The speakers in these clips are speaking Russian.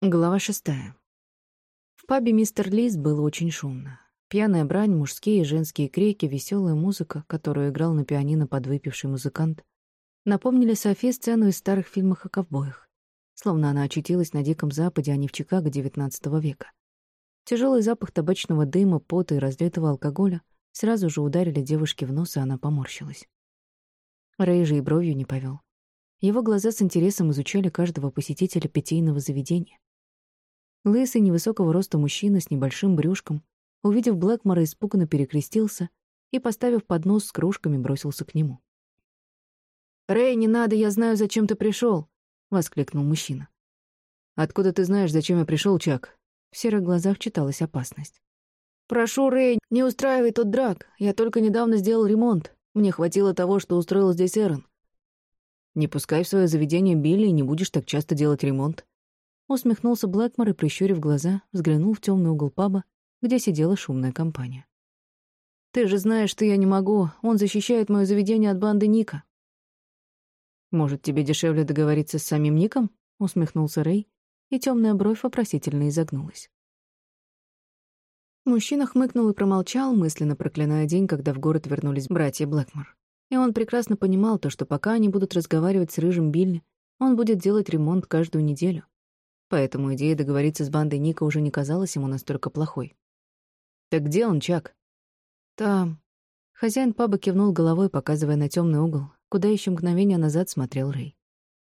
Глава шестая. В пабе «Мистер Лис» было очень шумно. Пьяная брань, мужские и женские крики, веселая музыка, которую играл на пианино подвыпивший музыкант, напомнили Софи сцену из старых фильмов о ковбоях, словно она очутилась на Диком Западе, а не в Чикаго XIX века. Тяжелый запах табачного дыма, пота и разлитого алкоголя сразу же ударили девушке в нос, и она поморщилась. Рэй же и бровью не повел. Его глаза с интересом изучали каждого посетителя питейного заведения. Лысый, невысокого роста мужчина с небольшим брюшком, увидев Блэкмора, испуганно перекрестился и, поставив поднос с кружками, бросился к нему. «Рэй, не надо, я знаю, зачем ты пришел, воскликнул мужчина. «Откуда ты знаешь, зачем я пришел, Чак?» В серых глазах читалась опасность. «Прошу, Рэй, не устраивай тот драк. Я только недавно сделал ремонт. Мне хватило того, что устроил здесь Эрон. Не пускай в свое заведение Билли и не будешь так часто делать ремонт. Усмехнулся Блэкмор и, прищурив глаза, взглянул в темный угол паба, где сидела шумная компания. «Ты же знаешь, что я не могу. Он защищает мое заведение от банды Ника». «Может, тебе дешевле договориться с самим Ником?» — усмехнулся Рэй, и темная бровь вопросительно изогнулась. Мужчина хмыкнул и промолчал, мысленно проклиная день, когда в город вернулись братья Блэкмор. И он прекрасно понимал то, что пока они будут разговаривать с Рыжим Билли, он будет делать ремонт каждую неделю, Поэтому идея договориться с бандой Ника уже не казалась ему настолько плохой. «Так где он, Чак?» «Там». Хозяин паба кивнул головой, показывая на темный угол, куда еще мгновение назад смотрел Рэй.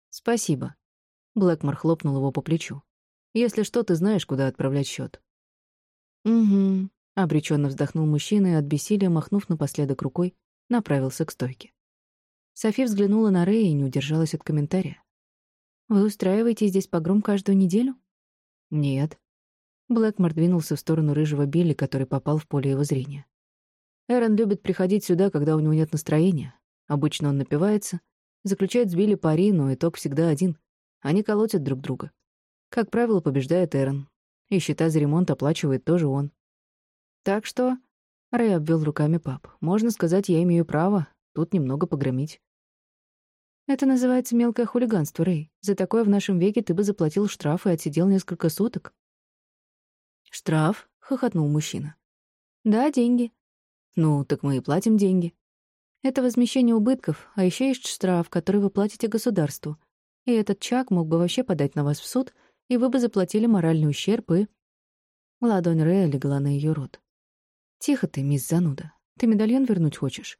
«Спасибо». Блэкмор хлопнул его по плечу. «Если что, ты знаешь, куда отправлять счет. «Угу», — обреченно вздохнул мужчина и от бессилия, махнув напоследок рукой, направился к стойке. Софи взглянула на Рэя и не удержалась от комментария. Вы устраиваете здесь погром каждую неделю? Нет. Блэкмор двинулся в сторону рыжего Билли, который попал в поле его зрения. Эрон любит приходить сюда, когда у него нет настроения. Обычно он напивается, заключает с Билли пари, но итог всегда один. Они колотят друг друга. Как правило, побеждает Эрон. И счета за ремонт оплачивает тоже он. Так что... Рэй обвел руками пап. Можно сказать, я имею право тут немного погромить. Это называется мелкое хулиганство, Рэй. За такое в нашем веке ты бы заплатил штраф и отсидел несколько суток. Штраф? хохотнул мужчина. Да, деньги. Ну, так мы и платим деньги. Это возмещение убытков, а еще есть штраф, который вы платите государству. И этот Чак мог бы вообще подать на вас в суд, и вы бы заплатили моральный ущерб и... Ладонь Рэя легла на ее рот. «Тихо ты, мисс Зануда. Ты медальон вернуть хочешь?»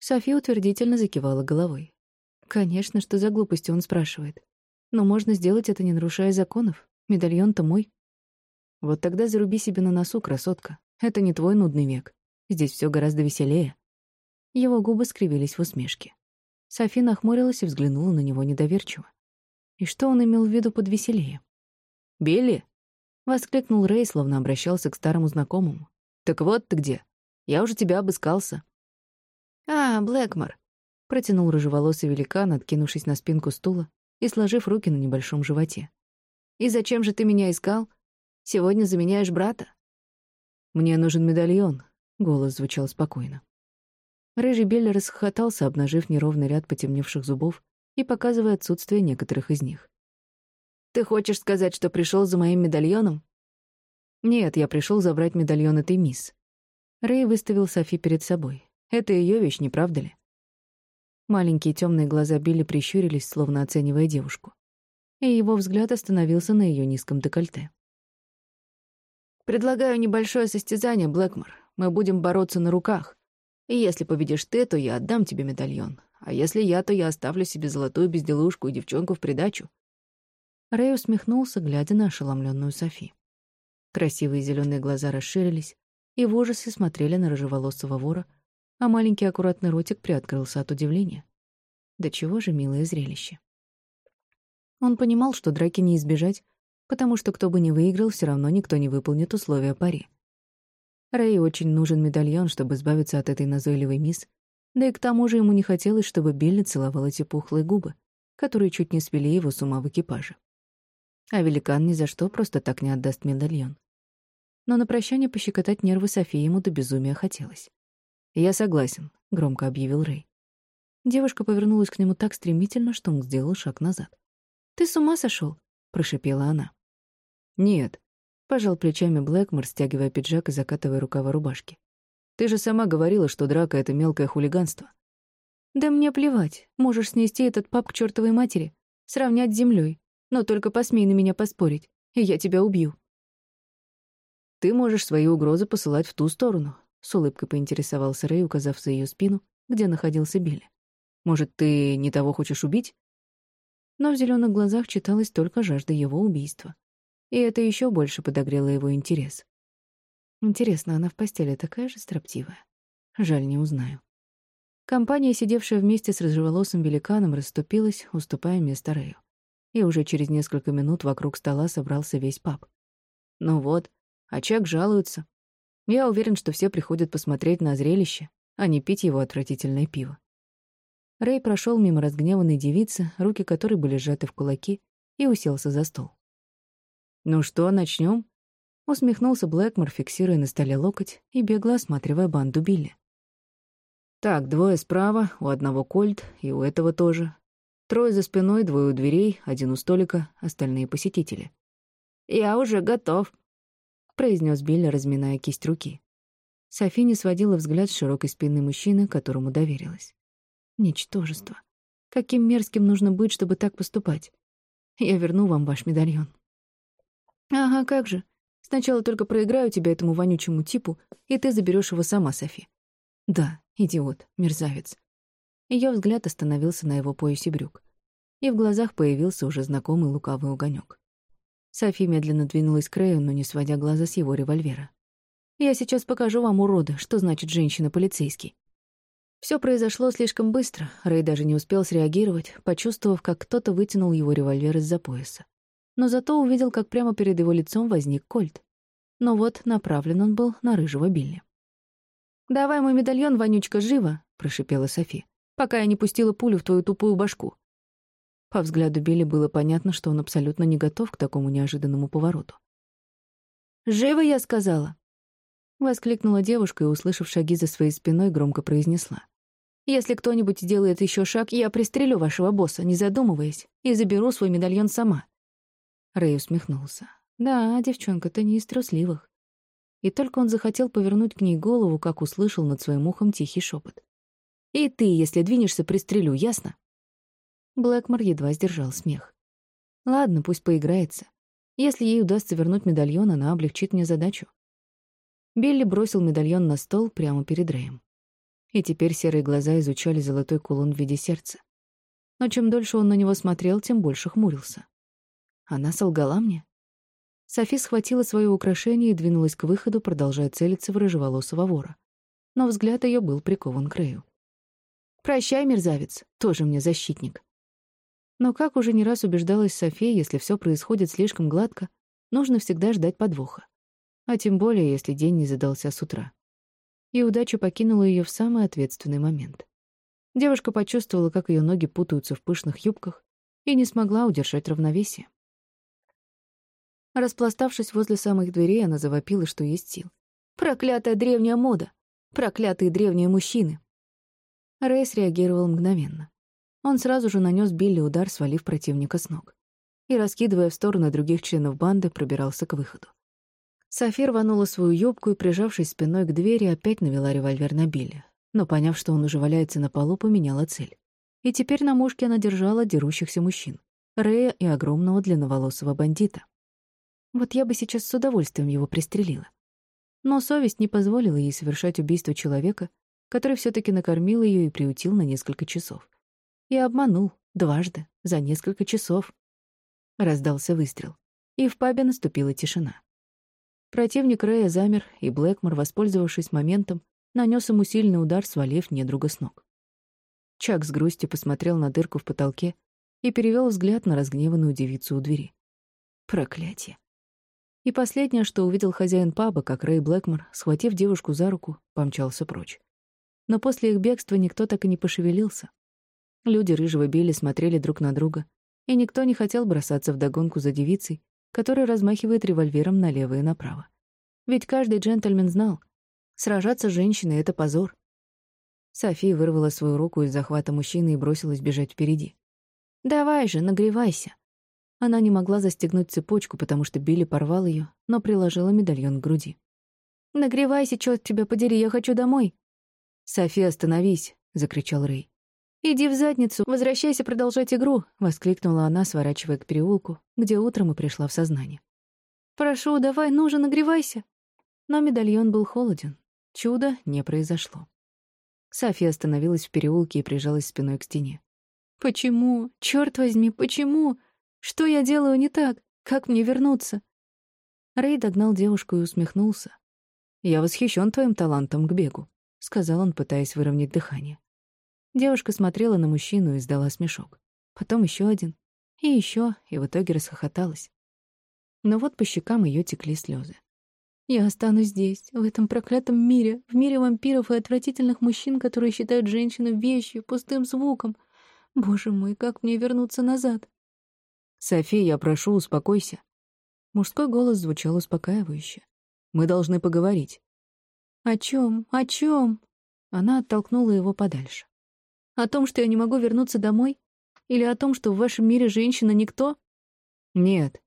София утвердительно закивала головой. Конечно, что за глупости он спрашивает. Но можно сделать это, не нарушая законов. Медальон-то мой. Вот тогда заруби себе на носу, красотка. Это не твой нудный век. Здесь все гораздо веселее. Его губы скривились в усмешке. Софи нахмурилась и взглянула на него недоверчиво. И что он имел в виду под веселее? «Билли!» — воскликнул Рэй, словно обращался к старому знакомому. «Так вот ты где. Я уже тебя обыскался. «А, Блэкмор», — протянул рыжеволосый великан, откинувшись на спинку стула и сложив руки на небольшом животе. «И зачем же ты меня искал? Сегодня заменяешь брата?» «Мне нужен медальон», — голос звучал спокойно. Рыжий Белль расхохотался, обнажив неровный ряд потемневших зубов и показывая отсутствие некоторых из них. «Ты хочешь сказать, что пришел за моим медальоном?» «Нет, я пришел забрать медальон этой мисс». Рэй выставил Софи перед собой. Это ее вещь, не правда ли? Маленькие темные глаза Билли прищурились, словно оценивая девушку. И его взгляд остановился на ее низком декольте. «Предлагаю небольшое состязание, Блэкмор. Мы будем бороться на руках. И если победишь ты, то я отдам тебе медальон. А если я, то я оставлю себе золотую безделушку и девчонку в придачу». Рэй усмехнулся, глядя на ошеломленную Софи. Красивые зеленые глаза расширились и в ужасе смотрели на рыжеволосого вора, а маленький аккуратный ротик приоткрылся от удивления. Да чего же милое зрелище. Он понимал, что драки не избежать, потому что кто бы ни выиграл, все равно никто не выполнит условия пари. Рэй очень нужен медальон, чтобы избавиться от этой назойливой мисс, да и к тому же ему не хотелось, чтобы Билли целовал эти пухлые губы, которые чуть не свели его с ума в экипаже. А великан ни за что просто так не отдаст медальон. Но на прощание пощекотать нервы Софии ему до безумия хотелось. «Я согласен», — громко объявил Рэй. Девушка повернулась к нему так стремительно, что он сделал шаг назад. «Ты с ума сошел? — прошипела она. «Нет», — пожал плечами Блэкмор, стягивая пиджак и закатывая рукава рубашки. «Ты же сама говорила, что драка — это мелкое хулиганство». «Да мне плевать. Можешь снести этот пап к чертовой матери, сравнять с землей. Но только посмей на меня поспорить, и я тебя убью». «Ты можешь свои угрозы посылать в ту сторону», — с улыбкой поинтересовался Рэй, указав за ее спину, где находился Билли. «Может, ты не того хочешь убить?» Но в зеленых глазах читалась только жажда его убийства. И это еще больше подогрело его интерес. Интересно, она в постели такая же строптивая? Жаль, не узнаю. Компания, сидевшая вместе с рыжеволосым великаном, расступилась, уступая место Рэю. И уже через несколько минут вокруг стола собрался весь пап. Ну вот, а Чак жалуется. Я уверен, что все приходят посмотреть на зрелище, а не пить его отвратительное пиво. Рэй прошел мимо разгневанной девицы, руки которой были сжаты в кулаки, и уселся за стол. «Ну что, начнем? усмехнулся Блэкмор, фиксируя на столе локоть и бегло осматривая банду Билли. «Так, двое справа, у одного кольт, и у этого тоже. Трое за спиной, двое у дверей, один у столика, остальные посетители». «Я уже готов», произнес Билли, разминая кисть руки. Софи не сводила взгляд с широкой спины мужчины, которому доверилась. Ничтожество. Каким мерзким нужно быть, чтобы так поступать? Я верну вам ваш медальон. Ага, как же. Сначала только проиграю тебя этому вонючему типу, и ты заберешь его сама, Софи. Да, идиот, мерзавец. Ее взгляд остановился на его поясе брюк, и в глазах появился уже знакомый лукавый огонек. Софи медленно двинулась к Рэю, но не сводя глаза с его револьвера. «Я сейчас покажу вам, уроды, что значит женщина-полицейский». Все произошло слишком быстро, Рэй даже не успел среагировать, почувствовав, как кто-то вытянул его револьвер из-за пояса. Но зато увидел, как прямо перед его лицом возник кольт. Но вот направлен он был на рыжего Билли. «Давай мой медальон, вонючка, живо!» — прошипела Софи, «пока я не пустила пулю в твою тупую башку». По взгляду Билли было понятно, что он абсолютно не готов к такому неожиданному повороту. «Живо, я сказала!» Воскликнула девушка и, услышав шаги за своей спиной, громко произнесла. «Если кто-нибудь сделает еще шаг, я пристрелю вашего босса, не задумываясь, и заберу свой медальон сама». Рэй усмехнулся. «Да, девчонка-то не из трусливых». И только он захотел повернуть к ней голову, как услышал над своим ухом тихий шепот. «И ты, если двинешься, пристрелю, ясно?» Блэкмор едва сдержал смех. Ладно, пусть поиграется. Если ей удастся вернуть медальон, она облегчит мне задачу. Билли бросил медальон на стол прямо перед Рэем. И теперь серые глаза изучали золотой кулон в виде сердца. Но чем дольше он на него смотрел, тем больше хмурился. Она солгала мне? Софи схватила свое украшение и двинулась к выходу, продолжая целиться в рыжеволосого вора. Но взгляд ее был прикован к Рэю. «Прощай, мерзавец, тоже мне защитник». Но, как уже не раз убеждалась София, если все происходит слишком гладко, нужно всегда ждать подвоха. А тем более, если день не задался с утра. И удача покинула ее в самый ответственный момент. Девушка почувствовала, как ее ноги путаются в пышных юбках, и не смогла удержать равновесие. Распластавшись возле самых дверей, она завопила, что есть сил. «Проклятая древняя мода! Проклятые древние мужчины!» Рейс реагировал мгновенно. Он сразу же нанес Билли удар, свалив противника с ног. И, раскидывая в стороны других членов банды, пробирался к выходу. Софи рванула свою юбку и, прижавшись спиной к двери, опять навела револьвер на Билли. Но, поняв, что он уже валяется на полу, поменяла цель. И теперь на мушке она держала дерущихся мужчин. Рея и огромного длинноволосого бандита. Вот я бы сейчас с удовольствием его пристрелила. Но совесть не позволила ей совершать убийство человека, который все таки накормил ее и приутил на несколько часов. И обманул дважды за несколько часов. Раздался выстрел, и в пабе наступила тишина. Противник Рэя замер, и Блэкмор, воспользовавшись моментом, нанес ему сильный удар, свалив недруга с ног. Чак с грустью посмотрел на дырку в потолке и перевел взгляд на разгневанную девицу у двери. Проклятие. И последнее, что увидел хозяин паба, как Рэй Блэкмор, схватив девушку за руку, помчался прочь. Но после их бегства никто так и не пошевелился. Люди рыжего Билли смотрели друг на друга, и никто не хотел бросаться в догонку за девицей, которая размахивает револьвером налево и направо. Ведь каждый джентльмен знал, сражаться с женщиной — это позор. София вырвала свою руку из захвата мужчины и бросилась бежать впереди. «Давай же, нагревайся!» Она не могла застегнуть цепочку, потому что Билли порвал ее, но приложила медальон к груди. «Нагревайся, чёрт тебя подери, я хочу домой!» «София, остановись!» — закричал Рэй. «Иди в задницу, возвращайся продолжать игру!» — воскликнула она, сворачивая к переулку, где утром и пришла в сознание. «Прошу, давай, ну же, нагревайся!» Но медальон был холоден. Чудо не произошло. София остановилась в переулке и прижалась спиной к стене. «Почему? Чёрт возьми, почему? Что я делаю не так? Как мне вернуться?» Рэй догнал девушку и усмехнулся. «Я восхищен твоим талантом к бегу», — сказал он, пытаясь выровнять дыхание. Девушка смотрела на мужчину и издала смешок. Потом еще один. И еще, и в итоге расхохоталась. Но вот по щекам ее текли слезы. «Я останусь здесь, в этом проклятом мире, в мире вампиров и отвратительных мужчин, которые считают женщину вещью, пустым звуком. Боже мой, как мне вернуться назад?» «София, я прошу, успокойся». Мужской голос звучал успокаивающе. Мы должны поговорить». «О чем? О чем?» Она оттолкнула его подальше. «О том, что я не могу вернуться домой? Или о том, что в вашем мире женщина никто?» «Нет».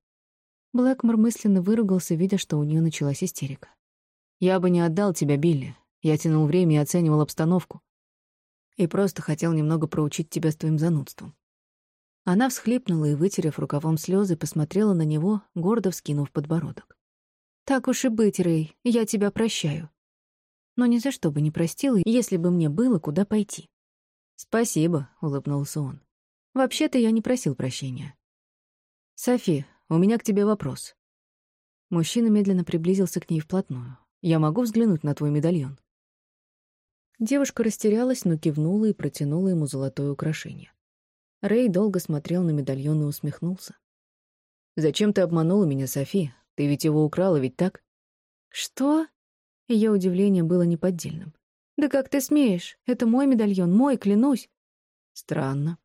Блэкмор мысленно выругался, видя, что у нее началась истерика. «Я бы не отдал тебя, Билли. Я тянул время и оценивал обстановку. И просто хотел немного проучить тебя с твоим занудством». Она всхлипнула и, вытерев рукавом слезы, посмотрела на него, гордо вскинув подбородок. «Так уж и быть, Рэй, я тебя прощаю. Но ни за что бы не простила, если бы мне было куда пойти». «Спасибо», — улыбнулся он. «Вообще-то я не просил прощения». «Софи, у меня к тебе вопрос». Мужчина медленно приблизился к ней вплотную. «Я могу взглянуть на твой медальон?» Девушка растерялась, но кивнула и протянула ему золотое украшение. Рэй долго смотрел на медальон и усмехнулся. «Зачем ты обманула меня, Софи? Ты ведь его украла, ведь так? Что? Ее удивление было неподдельным. Да как ты смеешь? Это мой медальон, мой, клянусь. Странно.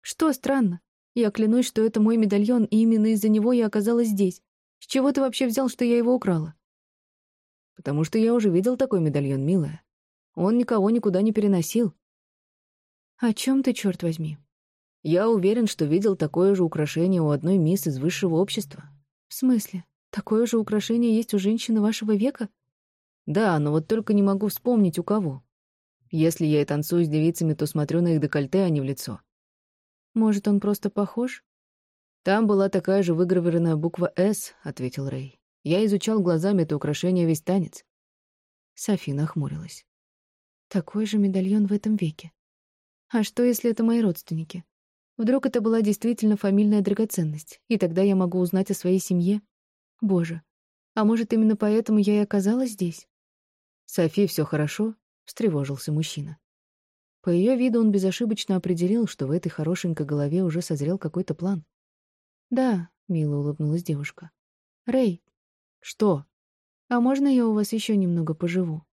Что странно? Я клянусь, что это мой медальон, и именно из-за него я оказалась здесь. С чего ты вообще взял, что я его украла? Потому что я уже видел такой медальон, милая. Он никого никуда не переносил. О чем ты, черт возьми? Я уверен, что видел такое же украшение у одной мисс из высшего общества. В смысле? Такое же украшение есть у женщины вашего века? Да, но вот только не могу вспомнить, у кого. Если я и танцую с девицами, то смотрю на их декольте, а не в лицо. Может, он просто похож? Там была такая же выгравированная буква «С», — ответил Рэй. Я изучал глазами это украшение весь танец. Софи нахмурилась. Такой же медальон в этом веке. А что, если это мои родственники? Вдруг это была действительно фамильная драгоценность, и тогда я могу узнать о своей семье? Боже, а может, именно поэтому я и оказалась здесь? «Софи, все хорошо?» — встревожился мужчина. По ее виду он безошибочно определил, что в этой хорошенькой голове уже созрел какой-то план. «Да», — мило улыбнулась девушка. «Рэй». «Что?» «А можно я у вас еще немного поживу?»